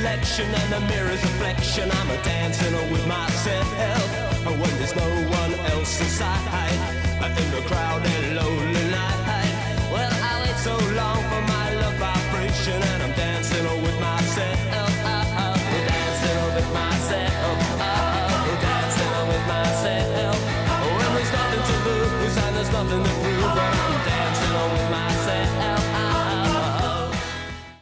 selection and the mirror's reflection. I'm a dancing with myself when there's no one else inside. In the crowd and lonely night. Well, I wait so long for my love vibration and I'm dancing with myself. Dancing with myself. Dancing with myself. Oh, when there's nothing to lose and there's nothing to prove.